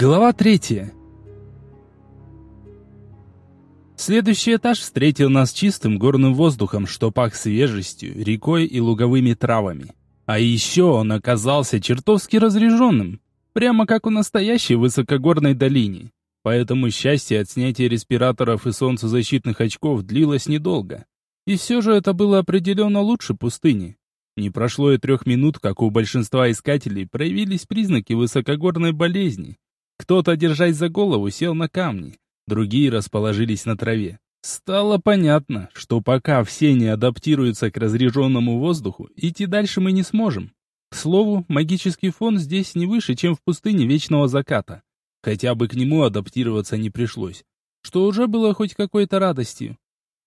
Глава третья. Следующий этаж встретил нас чистым горным воздухом, что пах свежестью, рекой и луговыми травами. А еще он оказался чертовски разряженным, прямо как у настоящей высокогорной долине. Поэтому счастье от снятия респираторов и солнцезащитных очков длилось недолго. И все же это было определенно лучше пустыни. Не прошло и трех минут, как у большинства искателей проявились признаки высокогорной болезни. Кто-то, держась за голову, сел на камни, другие расположились на траве. Стало понятно, что пока все не адаптируются к разреженному воздуху, идти дальше мы не сможем. К слову, магический фон здесь не выше, чем в пустыне Вечного Заката. Хотя бы к нему адаптироваться не пришлось, что уже было хоть какой-то радостью.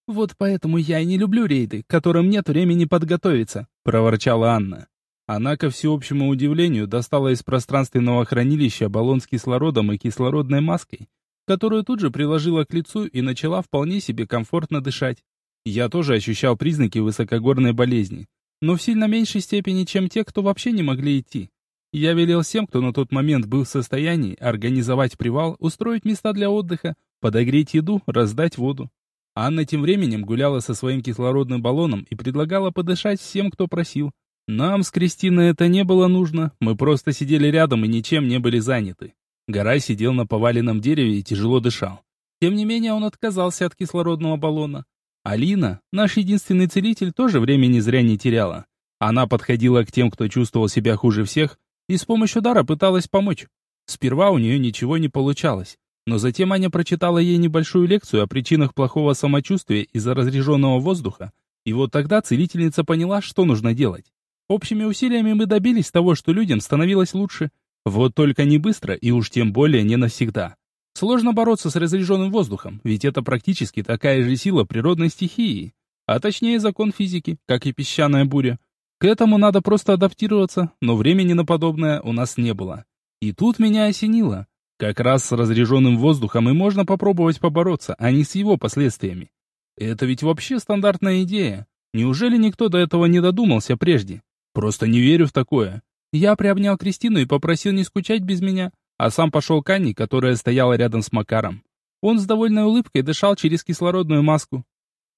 «Вот поэтому я и не люблю рейды, которым нет времени подготовиться», — проворчала Анна. Она, ко всеобщему удивлению, достала из пространственного хранилища баллон с кислородом и кислородной маской, которую тут же приложила к лицу и начала вполне себе комфортно дышать. Я тоже ощущал признаки высокогорной болезни, но в сильно меньшей степени, чем те, кто вообще не могли идти. Я велел всем, кто на тот момент был в состоянии, организовать привал, устроить места для отдыха, подогреть еду, раздать воду. Анна тем временем гуляла со своим кислородным баллоном и предлагала подышать всем, кто просил. Нам с Кристиной это не было нужно, мы просто сидели рядом и ничем не были заняты. Гора сидел на поваленном дереве и тяжело дышал. Тем не менее он отказался от кислородного баллона. Алина, наш единственный целитель, тоже времени зря не теряла. Она подходила к тем, кто чувствовал себя хуже всех, и с помощью дара пыталась помочь. Сперва у нее ничего не получалось, но затем Аня прочитала ей небольшую лекцию о причинах плохого самочувствия из-за разряженного воздуха, и вот тогда целительница поняла, что нужно делать. Общими усилиями мы добились того, что людям становилось лучше. Вот только не быстро и уж тем более не навсегда. Сложно бороться с разряженным воздухом, ведь это практически такая же сила природной стихии, а точнее закон физики, как и песчаная буря. К этому надо просто адаптироваться, но времени на подобное у нас не было. И тут меня осенило. Как раз с разряженным воздухом и можно попробовать побороться, а не с его последствиями. Это ведь вообще стандартная идея. Неужели никто до этого не додумался прежде? Просто не верю в такое. Я приобнял Кристину и попросил не скучать без меня, а сам пошел к Анне, которая стояла рядом с Макаром. Он с довольной улыбкой дышал через кислородную маску.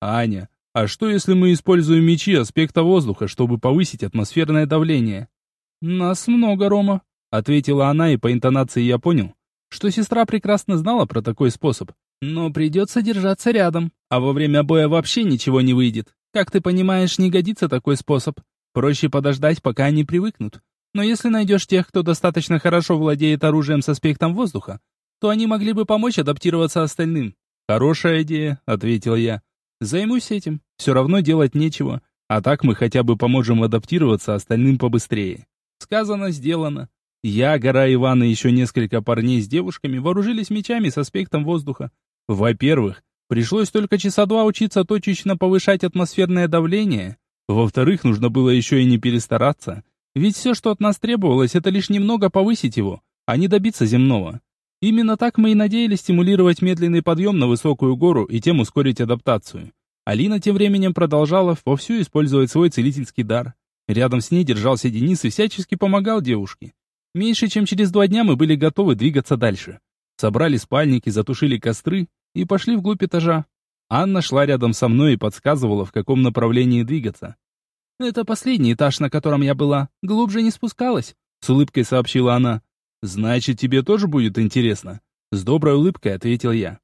«Аня, а что если мы используем мечи аспекта воздуха, чтобы повысить атмосферное давление?» «Нас много, Рома», — ответила она, и по интонации я понял, что сестра прекрасно знала про такой способ. Но придется держаться рядом, а во время боя вообще ничего не выйдет. Как ты понимаешь, не годится такой способ. Проще подождать, пока они привыкнут. Но если найдешь тех, кто достаточно хорошо владеет оружием с аспектом воздуха, то они могли бы помочь адаптироваться остальным. «Хорошая идея», — ответил я. «Займусь этим. Все равно делать нечего. А так мы хотя бы поможем адаптироваться остальным побыстрее». Сказано, сделано. Я, Гора Иван и еще несколько парней с девушками вооружились мечами с аспектом воздуха. Во-первых, пришлось только часа два учиться точечно повышать атмосферное давление. Во-вторых, нужно было еще и не перестараться. Ведь все, что от нас требовалось, это лишь немного повысить его, а не добиться земного. Именно так мы и надеялись стимулировать медленный подъем на высокую гору и тем ускорить адаптацию. Алина тем временем продолжала вовсю использовать свой целительский дар. Рядом с ней держался Денис и всячески помогал девушке. Меньше чем через два дня мы были готовы двигаться дальше. Собрали спальники, затушили костры и пошли вглубь этажа. Анна шла рядом со мной и подсказывала, в каком направлении двигаться. «Это последний этаж, на котором я была. Глубже не спускалась», — с улыбкой сообщила она. «Значит, тебе тоже будет интересно?» С доброй улыбкой ответил я.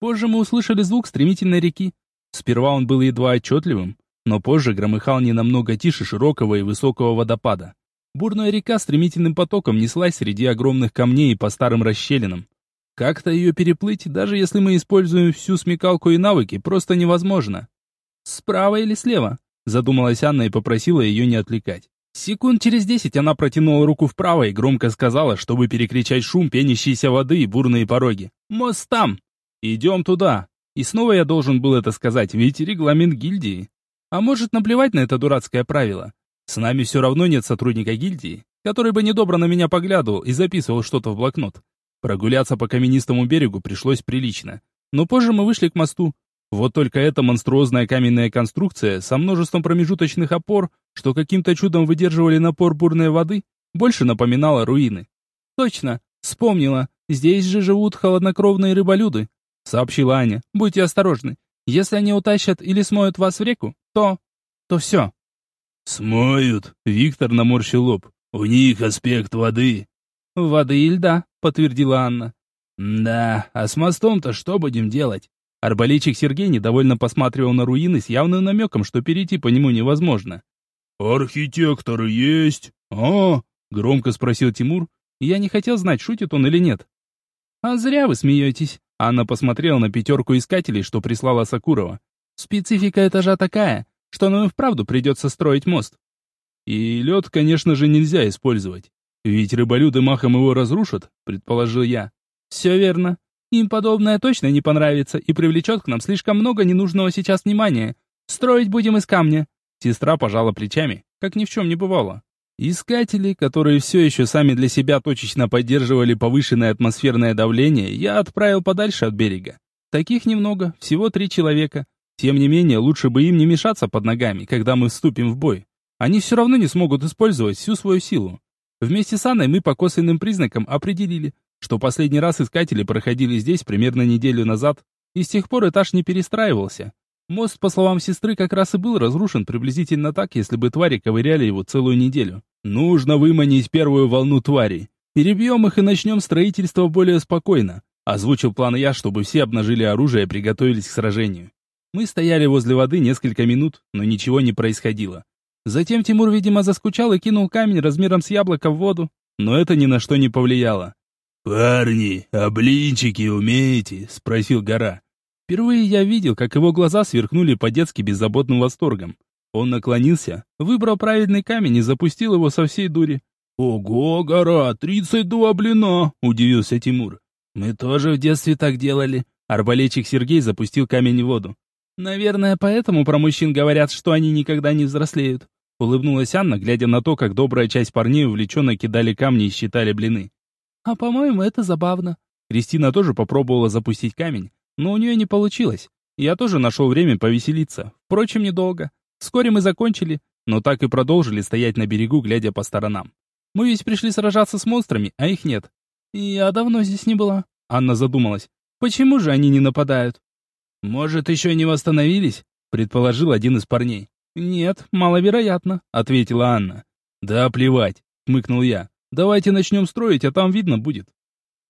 Позже мы услышали звук стремительной реки. Сперва он был едва отчетливым, но позже громыхал не намного тише широкого и высокого водопада. Бурная река стремительным потоком неслась среди огромных камней по старым расщелинам. Как-то ее переплыть, даже если мы используем всю смекалку и навыки, просто невозможно. «Справа или слева?» – задумалась Анна и попросила ее не отвлекать. Секунд через десять она протянула руку вправо и громко сказала, чтобы перекричать шум пенящейся воды и бурные пороги. «Мост там! Идем туда!» И снова я должен был это сказать, ведь регламент гильдии. А может наплевать на это дурацкое правило? С нами все равно нет сотрудника гильдии, который бы недобро на меня поглядывал и записывал что-то в блокнот. Прогуляться по каменистому берегу пришлось прилично. Но позже мы вышли к мосту. Вот только эта монструозная каменная конструкция со множеством промежуточных опор, что каким-то чудом выдерживали напор бурной воды, больше напоминала руины. Точно, вспомнила. Здесь же живут холоднокровные рыболюды, сообщила Аня. Будьте осторожны. Если они утащат или смоют вас в реку, то... то все. Смоют? Виктор наморщил лоб. У них аспект воды. Воды и льда, подтвердила Анна. Да, а с мостом-то что будем делать? Арбалетчик Сергей недовольно посматривал на руины с явным намеком, что перейти по нему невозможно. «Архитектор есть?» «А?» — громко спросил Тимур. Я не хотел знать, шутит он или нет. «А зря вы смеетесь». Анна посмотрела на пятерку искателей, что прислала Сакурова. «Специфика этажа такая, что нам и вправду придется строить мост». «И лед, конечно же, нельзя использовать. Ведь рыболюды махом его разрушат», — предположил я. «Все верно. Им подобное точно не понравится и привлечет к нам слишком много ненужного сейчас внимания. Строить будем из камня». Сестра пожала плечами, как ни в чем не бывало. Искатели, которые все еще сами для себя точечно поддерживали повышенное атмосферное давление, я отправил подальше от берега. Таких немного, всего три человека. Тем не менее, лучше бы им не мешаться под ногами, когда мы вступим в бой. Они все равно не смогут использовать всю свою силу. Вместе с Анной мы по косвенным признакам определили, что последний раз искатели проходили здесь примерно неделю назад, и с тех пор этаж не перестраивался. Мост, по словам сестры, как раз и был разрушен приблизительно так, если бы твари ковыряли его целую неделю. Нужно выманить первую волну тварей. Перебьем их и начнем строительство более спокойно. Озвучил план я, чтобы все обнажили оружие и приготовились к сражению. Мы стояли возле воды несколько минут, но ничего не происходило. Затем Тимур, видимо, заскучал и кинул камень размером с яблоко в воду, но это ни на что не повлияло. «Парни, а блинчики умеете?» — спросил Гора. Впервые я видел, как его глаза сверкнули по-детски беззаботным восторгом. Он наклонился, выбрал правильный камень и запустил его со всей дури. «Ого, Гора, тридцать два блина!» — удивился Тимур. «Мы тоже в детстве так делали». Арбалетчик Сергей запустил камень в воду. «Наверное, поэтому про мужчин говорят, что они никогда не взрослеют». Улыбнулась Анна, глядя на то, как добрая часть парней увлеченно кидали камни и считали блины. А по-моему, это забавно. Кристина тоже попробовала запустить камень, но у нее не получилось. Я тоже нашел время повеселиться. Впрочем, недолго. Вскоре мы закончили, но так и продолжили стоять на берегу, глядя по сторонам. Мы ведь пришли сражаться с монстрами, а их нет. Я давно здесь не была. Анна задумалась. Почему же они не нападают? Может, еще не восстановились? Предположил один из парней. Нет, маловероятно, ответила Анна. Да плевать, хмыкнул я. Давайте начнем строить, а там видно будет.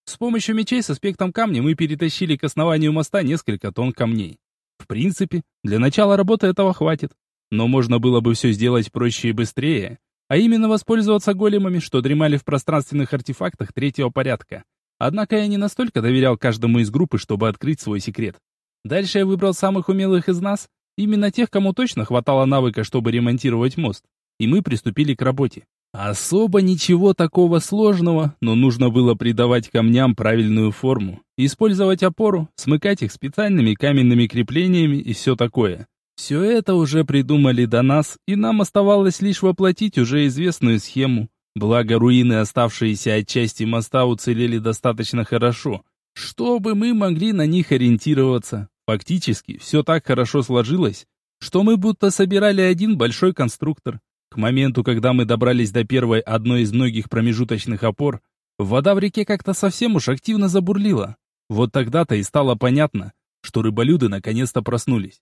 С помощью мечей с аспектом камня мы перетащили к основанию моста несколько тонн камней. В принципе, для начала работы этого хватит. Но можно было бы все сделать проще и быстрее, а именно воспользоваться големами, что дремали в пространственных артефактах третьего порядка. Однако я не настолько доверял каждому из группы, чтобы открыть свой секрет. Дальше я выбрал самых умелых из нас, именно тех, кому точно хватало навыка, чтобы ремонтировать мост, и мы приступили к работе. Особо ничего такого сложного, но нужно было придавать камням правильную форму, использовать опору, смыкать их специальными каменными креплениями и все такое. Все это уже придумали до нас, и нам оставалось лишь воплотить уже известную схему. Благо руины, оставшиеся от части моста, уцелели достаточно хорошо, чтобы мы могли на них ориентироваться. Фактически, все так хорошо сложилось, что мы будто собирали один большой конструктор. К моменту, когда мы добрались до первой одной из многих промежуточных опор, вода в реке как-то совсем уж активно забурлила. Вот тогда-то и стало понятно, что рыболюды наконец-то проснулись.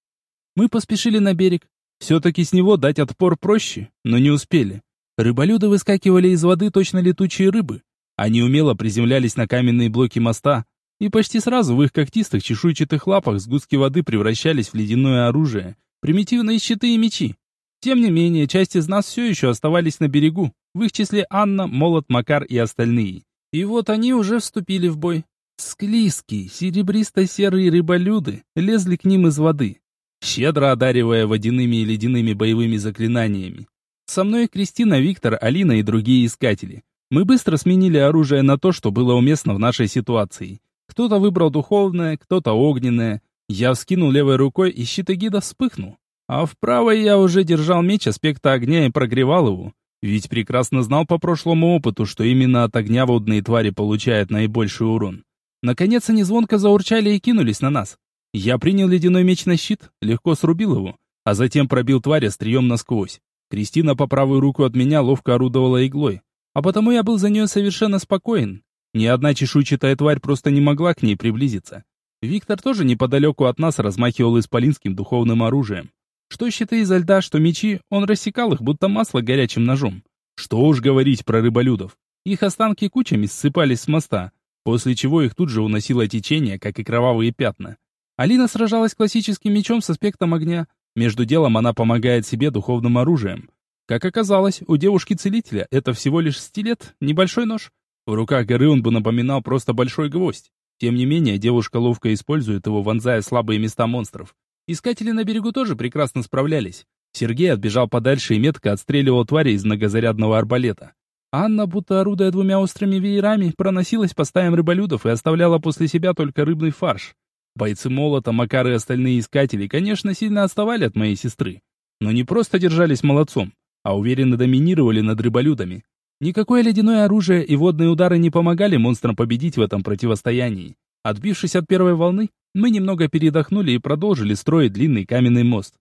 Мы поспешили на берег. Все-таки с него дать отпор проще, но не успели. Рыболюды выскакивали из воды точно летучие рыбы. Они умело приземлялись на каменные блоки моста, и почти сразу в их когтистых чешуйчатых лапах сгустки воды превращались в ледяное оружие, примитивные щиты и мечи. Тем не менее, часть из нас все еще оставались на берегу, в их числе Анна, Молот, Макар и остальные. И вот они уже вступили в бой. Склизкие, серебристо-серые рыболюды лезли к ним из воды, щедро одаривая водяными и ледяными боевыми заклинаниями. Со мной Кристина, Виктор, Алина и другие искатели. Мы быстро сменили оружие на то, что было уместно в нашей ситуации. Кто-то выбрал духовное, кто-то огненное. Я вскинул левой рукой, и щит эгида вспыхнул. А в правой я уже держал меч аспекта огня и прогревал его. Ведь прекрасно знал по прошлому опыту, что именно от огня водные твари получают наибольший урон. Наконец они звонко заурчали и кинулись на нас. Я принял ледяной меч на щит, легко срубил его, а затем пробил тварь острием насквозь. Кристина по правую руку от меня ловко орудовала иглой, а потому я был за нее совершенно спокоен. Ни одна чешуйчатая тварь просто не могла к ней приблизиться. Виктор тоже неподалеку от нас размахивал исполинским духовным оружием. Что щиты изо льда, что мечи, он рассекал их, будто масло горячим ножом. Что уж говорить про рыболюдов. Их останки кучами ссыпались с моста, после чего их тут же уносило течение, как и кровавые пятна. Алина сражалась классическим мечом с аспектом огня. Между делом она помогает себе духовным оружием. Как оказалось, у девушки-целителя это всего лишь стилет, небольшой нож. В руках горы он бы напоминал просто большой гвоздь. Тем не менее, девушка ловко использует его, вонзая слабые места монстров. Искатели на берегу тоже прекрасно справлялись. Сергей отбежал подальше и метко отстреливал твари из многозарядного арбалета. Анна, будто орудуя двумя острыми веерами, проносилась по стаям рыболюдов и оставляла после себя только рыбный фарш. Бойцы молота, Макар и остальные искатели, конечно, сильно отставали от моей сестры. Но не просто держались молодцом, а уверенно доминировали над рыболюдами. Никакое ледяное оружие и водные удары не помогали монстрам победить в этом противостоянии. Отбившись от первой волны, мы немного передохнули и продолжили строить длинный каменный мост.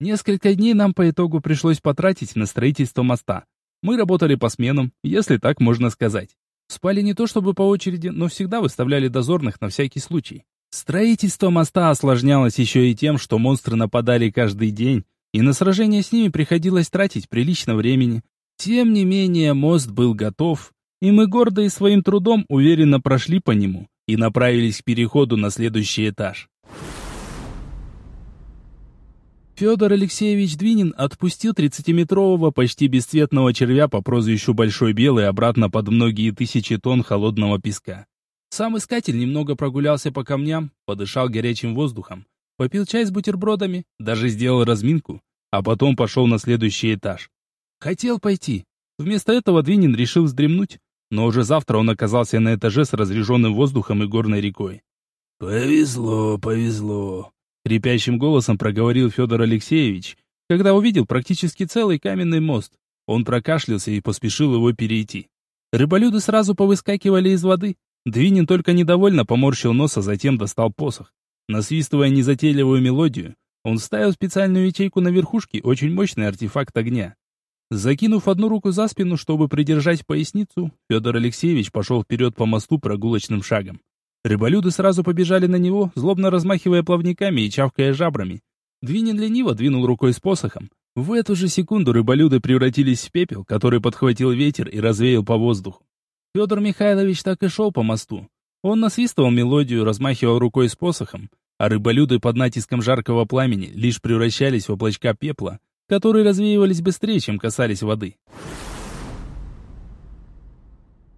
Несколько дней нам по итогу пришлось потратить на строительство моста. Мы работали по сменам, если так можно сказать. Спали не то чтобы по очереди, но всегда выставляли дозорных на всякий случай. Строительство моста осложнялось еще и тем, что монстры нападали каждый день, и на сражение с ними приходилось тратить прилично времени. Тем не менее, мост был готов, и мы гордо и своим трудом уверенно прошли по нему и направились к переходу на следующий этаж. Федор Алексеевич Двинин отпустил 30-метрового почти бесцветного червя по прозвищу Большой Белый обратно под многие тысячи тонн холодного песка. Сам искатель немного прогулялся по камням, подышал горячим воздухом, попил чай с бутербродами, даже сделал разминку, а потом пошел на следующий этаж. Хотел пойти. Вместо этого Двинин решил вздремнуть, но уже завтра он оказался на этаже с разреженным воздухом и горной рекой. «Повезло, повезло», — крепящим голосом проговорил Федор Алексеевич, когда увидел практически целый каменный мост. Он прокашлялся и поспешил его перейти. Рыболюды сразу повыскакивали из воды. Двинин только недовольно поморщил нос, а затем достал посох. Насвистывая незатейливую мелодию, он вставил специальную ячейку на верхушке, очень мощный артефакт огня. Закинув одну руку за спину, чтобы придержать поясницу, Федор Алексеевич пошел вперед по мосту прогулочным шагом. Рыболюды сразу побежали на него, злобно размахивая плавниками и чавкая жабрами. Двинин лениво двинул рукой с посохом. В эту же секунду рыболюды превратились в пепел, который подхватил ветер и развеял по воздуху. Федор Михайлович так и шел по мосту. Он насвистывал мелодию, размахивал рукой с посохом, а рыболюды под натиском жаркого пламени лишь превращались в облачка пепла, которые развеивались быстрее, чем касались воды.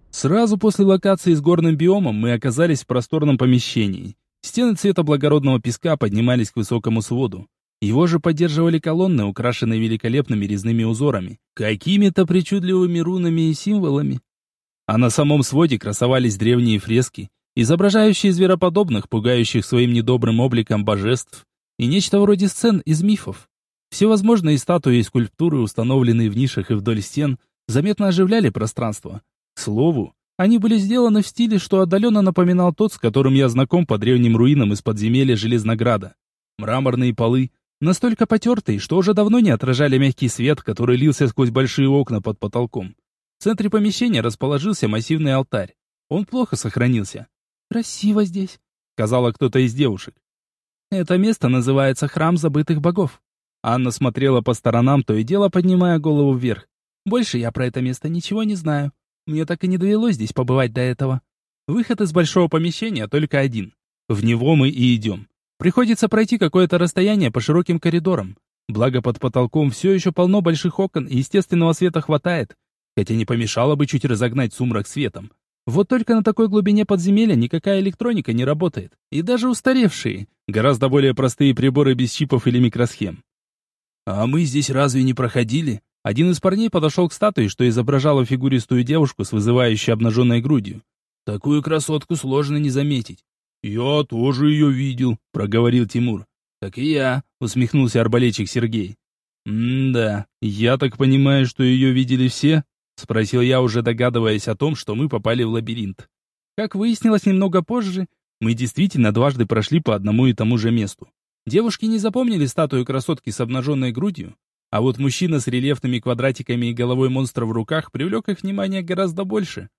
Сразу после локации с горным биомом мы оказались в просторном помещении. Стены цвета благородного песка поднимались к высокому своду. Его же поддерживали колонны, украшенные великолепными резными узорами, какими-то причудливыми рунами и символами. А на самом своде красовались древние фрески, изображающие звероподобных, пугающих своим недобрым обликом божеств, и нечто вроде сцен из мифов. Всевозможные статуи и скульптуры, установленные в нишах и вдоль стен, заметно оживляли пространство. К слову, они были сделаны в стиле, что отдаленно напоминал тот, с которым я знаком по древним руинам из подземелья Железнограда. Мраморные полы, настолько потертые, что уже давно не отражали мягкий свет, который лился сквозь большие окна под потолком. В центре помещения расположился массивный алтарь. Он плохо сохранился. «Красиво здесь», — сказала кто-то из девушек. «Это место называется Храм Забытых Богов. Анна смотрела по сторонам, то и дело поднимая голову вверх. Больше я про это место ничего не знаю. Мне так и не довелось здесь побывать до этого. Выход из большого помещения только один. В него мы и идем. Приходится пройти какое-то расстояние по широким коридорам. Благо под потолком все еще полно больших окон и естественного света хватает. Хотя не помешало бы чуть разогнать сумрак светом. Вот только на такой глубине подземелья никакая электроника не работает. И даже устаревшие, гораздо более простые приборы без чипов или микросхем. «А мы здесь разве не проходили?» Один из парней подошел к статуе, что изображала фигуристую девушку с вызывающей обнаженной грудью. «Такую красотку сложно не заметить». «Я тоже ее видел», — проговорил Тимур. «Так и я», — усмехнулся арбалетчик Сергей. «М-да, я так понимаю, что ее видели все?» — спросил я, уже догадываясь о том, что мы попали в лабиринт. Как выяснилось немного позже, мы действительно дважды прошли по одному и тому же месту. Девушки не запомнили статую красотки с обнаженной грудью, а вот мужчина с рельефными квадратиками и головой монстра в руках привлек их внимание гораздо больше.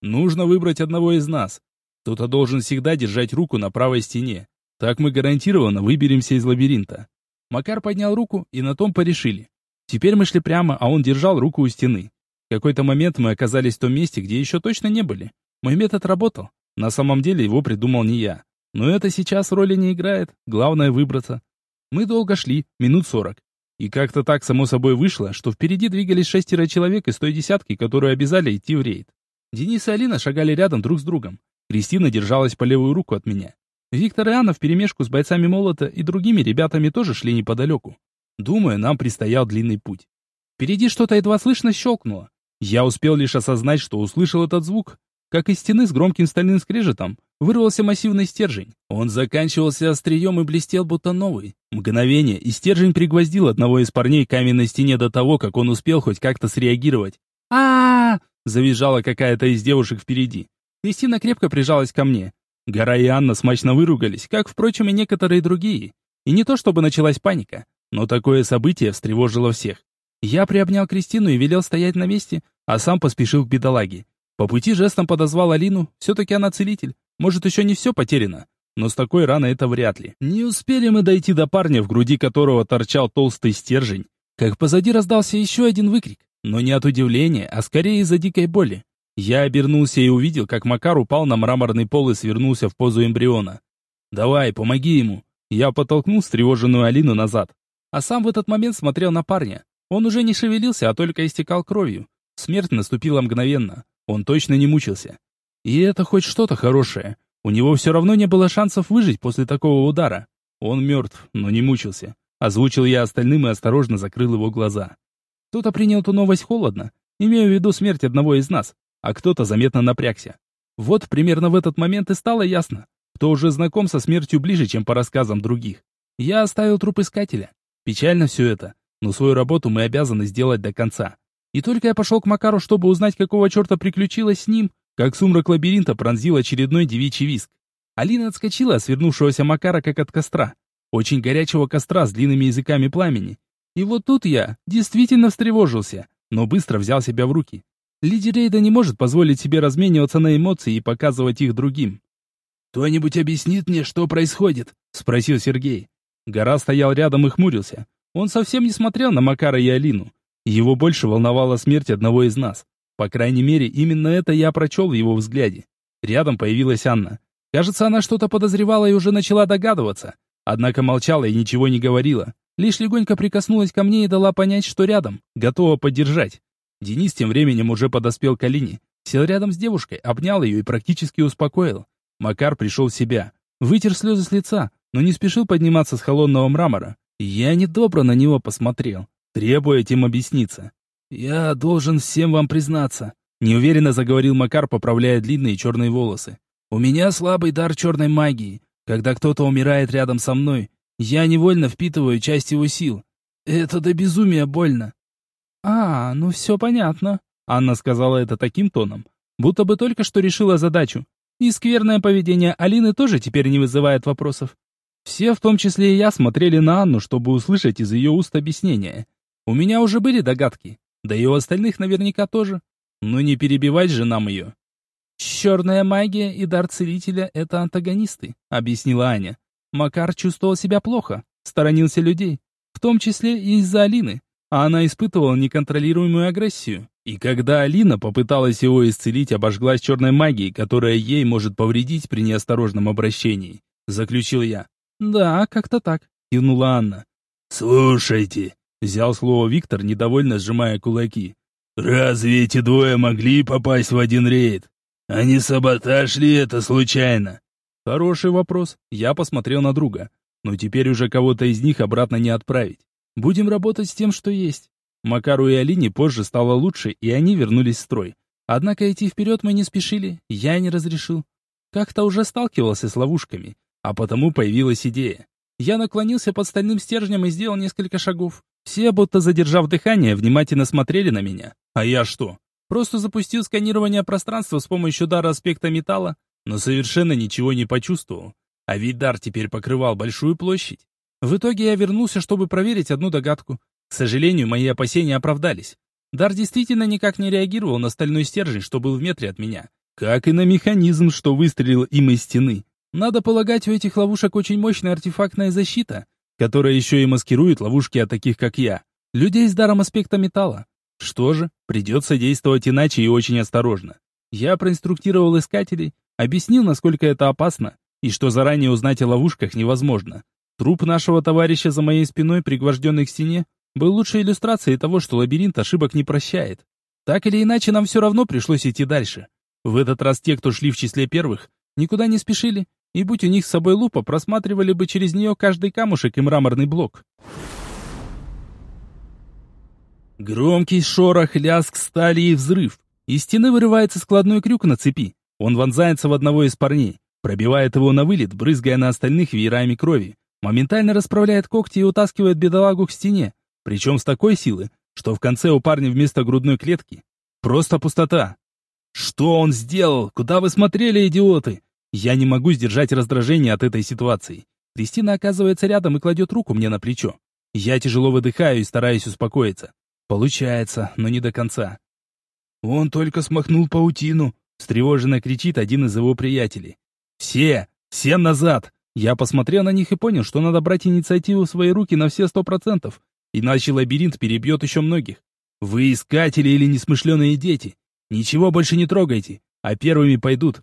Нужно выбрать одного из нас. Кто-то должен всегда держать руку на правой стене. Так мы гарантированно выберемся из лабиринта. Макар поднял руку, и на том порешили. Теперь мы шли прямо, а он держал руку у стены. В какой-то момент мы оказались в том месте, где еще точно не были. Мой метод работал. На самом деле его придумал не я. Но это сейчас роли не играет, главное выбраться. Мы долго шли, минут сорок. И как-то так само собой вышло, что впереди двигались шестеро человек из той десятки, которые обязали идти в рейд. Денис и Алина шагали рядом друг с другом. Кристина держалась по левую руку от меня. Виктор и Анна вперемешку с бойцами молота и другими ребятами тоже шли неподалеку. Думаю, нам предстоял длинный путь. Впереди что-то едва слышно щелкнуло. Я успел лишь осознать, что услышал этот звук, как из стены с громким стальным скрежетом вырвался массивный стержень. Он заканчивался острием и блестел, будто новый. Мгновение, и стержень пригвоздил одного из парней к каменной стене до того, как он успел хоть как-то среагировать. а, -а, -а завизжала какая-то из девушек впереди. Кристина крепко прижалась ко мне. Гора и Анна смачно выругались, как, впрочем, и некоторые другие. И не то чтобы началась паника, но такое событие встревожило всех. Я приобнял Кристину и велел стоять на месте, а сам поспешил к бедолаге. По пути жестом подозвал Алину, все-таки она целитель. Может, еще не все потеряно, но с такой раной это вряд ли. Не успели мы дойти до парня, в груди которого торчал толстый стержень, как позади раздался еще один выкрик, но не от удивления, а скорее из-за дикой боли. Я обернулся и увидел, как Макар упал на мраморный пол и свернулся в позу эмбриона. «Давай, помоги ему!» Я подтолкнул встревоженную Алину назад. А сам в этот момент смотрел на парня. Он уже не шевелился, а только истекал кровью. Смерть наступила мгновенно. Он точно не мучился. И это хоть что-то хорошее. У него все равно не было шансов выжить после такого удара. Он мертв, но не мучился. Озвучил я остальным и осторожно закрыл его глаза. Кто-то принял эту новость холодно, имея в виду смерть одного из нас, а кто-то заметно напрягся. Вот примерно в этот момент и стало ясно, кто уже знаком со смертью ближе, чем по рассказам других. Я оставил труп искателя. Печально все это, но свою работу мы обязаны сделать до конца. И только я пошел к Макару, чтобы узнать, какого черта приключилось с ним, как сумрак лабиринта пронзил очередной девичий виск. Алина отскочила от свернувшегося Макара, как от костра. Очень горячего костра с длинными языками пламени. И вот тут я действительно встревожился, но быстро взял себя в руки. Лидер рейда не может позволить себе размениваться на эмоции и показывать их другим. «Кто-нибудь объяснит мне, что происходит?» — спросил Сергей. Гора стоял рядом и хмурился. Он совсем не смотрел на Макара и Алину. Его больше волновала смерть одного из нас. По крайней мере, именно это я прочел в его взгляде. Рядом появилась Анна. Кажется, она что-то подозревала и уже начала догадываться. Однако молчала и ничего не говорила. Лишь легонько прикоснулась ко мне и дала понять, что рядом, готова поддержать. Денис тем временем уже подоспел к Алине. Сел рядом с девушкой, обнял ее и практически успокоил. Макар пришел в себя. Вытер слезы с лица, но не спешил подниматься с холодного мрамора. Я недобро на него посмотрел требуя этим объясниться. «Я должен всем вам признаться», — неуверенно заговорил Макар, поправляя длинные черные волосы. «У меня слабый дар черной магии. Когда кто-то умирает рядом со мной, я невольно впитываю часть его сил. Это до безумия больно». «А, ну все понятно», — Анна сказала это таким тоном, будто бы только что решила задачу. И скверное поведение Алины тоже теперь не вызывает вопросов. Все, в том числе и я, смотрели на Анну, чтобы услышать из ее уст объяснение. У меня уже были догадки, да и у остальных наверняка тоже. Но не перебивать же нам ее. «Черная магия и дар целителя — это антагонисты», — объяснила Аня. Макар чувствовал себя плохо, сторонился людей, в том числе и из-за Алины, а она испытывала неконтролируемую агрессию. И когда Алина попыталась его исцелить, обожглась черной магией, которая ей может повредить при неосторожном обращении. Заключил я. «Да, как-то так», — кивнула Анна. «Слушайте, Взял слово Виктор, недовольно сжимая кулаки. «Разве эти двое могли попасть в один рейд? А не саботаж ли это случайно?» Хороший вопрос. Я посмотрел на друга. Но теперь уже кого-то из них обратно не отправить. Будем работать с тем, что есть. Макару и Алине позже стало лучше, и они вернулись в строй. Однако идти вперед мы не спешили, я не разрешил. Как-то уже сталкивался с ловушками, а потому появилась идея. Я наклонился под стальным стержнем и сделал несколько шагов. Все, будто задержав дыхание, внимательно смотрели на меня. А я что? Просто запустил сканирование пространства с помощью дара аспекта металла, но совершенно ничего не почувствовал. А ведь дар теперь покрывал большую площадь. В итоге я вернулся, чтобы проверить одну догадку. К сожалению, мои опасения оправдались. Дар действительно никак не реагировал на стальной стержень, что был в метре от меня. как и на механизм, что выстрелил им из стены. Надо полагать, у этих ловушек очень мощная артефактная защита, которая еще и маскирует ловушки от таких, как я, людей с даром аспекта металла. Что же, придется действовать иначе и очень осторожно. Я проинструктировал искателей, объяснил, насколько это опасно, и что заранее узнать о ловушках невозможно. Труп нашего товарища за моей спиной, пригвожденный к стене, был лучшей иллюстрацией того, что лабиринт ошибок не прощает. Так или иначе, нам все равно пришлось идти дальше. В этот раз те, кто шли в числе первых, никуда не спешили, и будь у них с собой лупа, просматривали бы через нее каждый камушек и мраморный блок. Громкий шорох, лязг стали и взрыв. Из стены вырывается складной крюк на цепи. Он вонзается в одного из парней, пробивает его на вылет, брызгая на остальных веерами крови. Моментально расправляет когти и утаскивает бедолагу к стене. Причем с такой силы, что в конце у парня вместо грудной клетки просто пустота. Что он сделал? Куда вы смотрели, идиоты? Я не могу сдержать раздражение от этой ситуации. Кристина оказывается рядом и кладет руку мне на плечо. Я тяжело выдыхаю и стараюсь успокоиться. Получается, но не до конца. Он только смахнул паутину, встревоженно кричит один из его приятелей. Все, всем назад. Я посмотрел на них и понял, что надо брать инициативу в свои руки на все сто процентов, иначе лабиринт перебьет еще многих. Вы искатели или несмышленые дети? Ничего больше не трогайте, а первыми пойдут.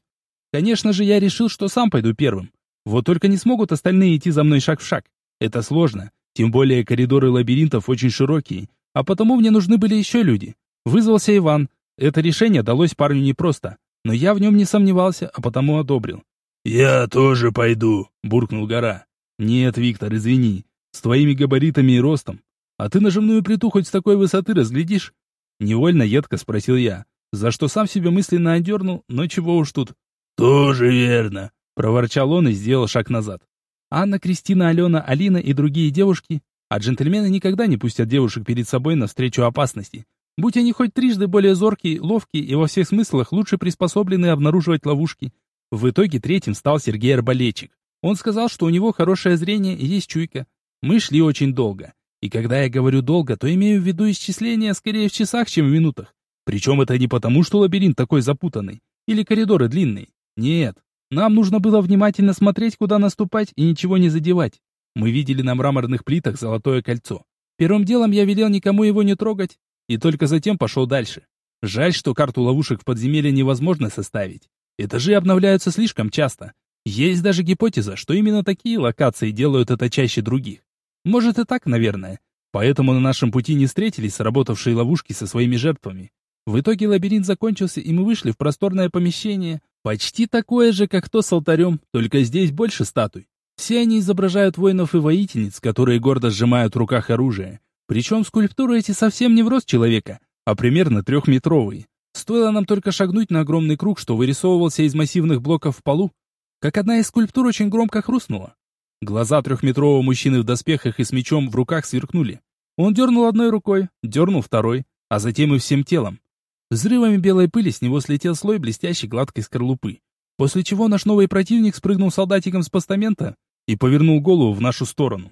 Конечно же, я решил, что сам пойду первым. Вот только не смогут остальные идти за мной шаг в шаг. Это сложно, тем более коридоры лабиринтов очень широкие, а потому мне нужны были еще люди. Вызвался Иван. Это решение далось парню непросто, но я в нем не сомневался, а потому одобрил. «Я тоже пойду», — буркнул Гора. «Нет, Виктор, извини. С твоими габаритами и ростом. А ты нажимную плиту хоть с такой высоты разглядишь?» Невольно едко спросил я за что сам себя мысленно одернул, но чего уж тут. «Тоже верно», — проворчал он и сделал шаг назад. Анна, Кристина, Алена, Алина и другие девушки, а джентльмены никогда не пустят девушек перед собой навстречу опасности. Будь они хоть трижды более зоркие, ловкие и во всех смыслах лучше приспособлены обнаруживать ловушки. В итоге третьим стал Сергей Арбалетчик. Он сказал, что у него хорошее зрение и есть чуйка. Мы шли очень долго. И когда я говорю долго, то имею в виду исчисление скорее в часах, чем в минутах. Причем это не потому, что лабиринт такой запутанный, или коридоры длинные. Нет, нам нужно было внимательно смотреть, куда наступать и ничего не задевать. Мы видели на мраморных плитах золотое кольцо. Первым делом я велел никому его не трогать, и только затем пошел дальше. Жаль, что карту ловушек в подземелье невозможно составить. Этажи обновляются слишком часто. Есть даже гипотеза, что именно такие локации делают это чаще других. Может и так, наверное. Поэтому на нашем пути не встретились сработавшие ловушки со своими жертвами. В итоге лабиринт закончился, и мы вышли в просторное помещение, почти такое же, как то с алтарем, только здесь больше статуй. Все они изображают воинов и воительниц, которые гордо сжимают в руках оружие. Причем скульптуры эти совсем не в рост человека, а примерно трехметровые. Стоило нам только шагнуть на огромный круг, что вырисовывался из массивных блоков в полу, как одна из скульптур очень громко хрустнула. Глаза трехметрового мужчины в доспехах и с мечом в руках сверкнули. Он дернул одной рукой, дернул второй, а затем и всем телом. Взрывами белой пыли с него слетел слой блестящей гладкой скорлупы, после чего наш новый противник спрыгнул солдатиком с постамента и повернул голову в нашу сторону.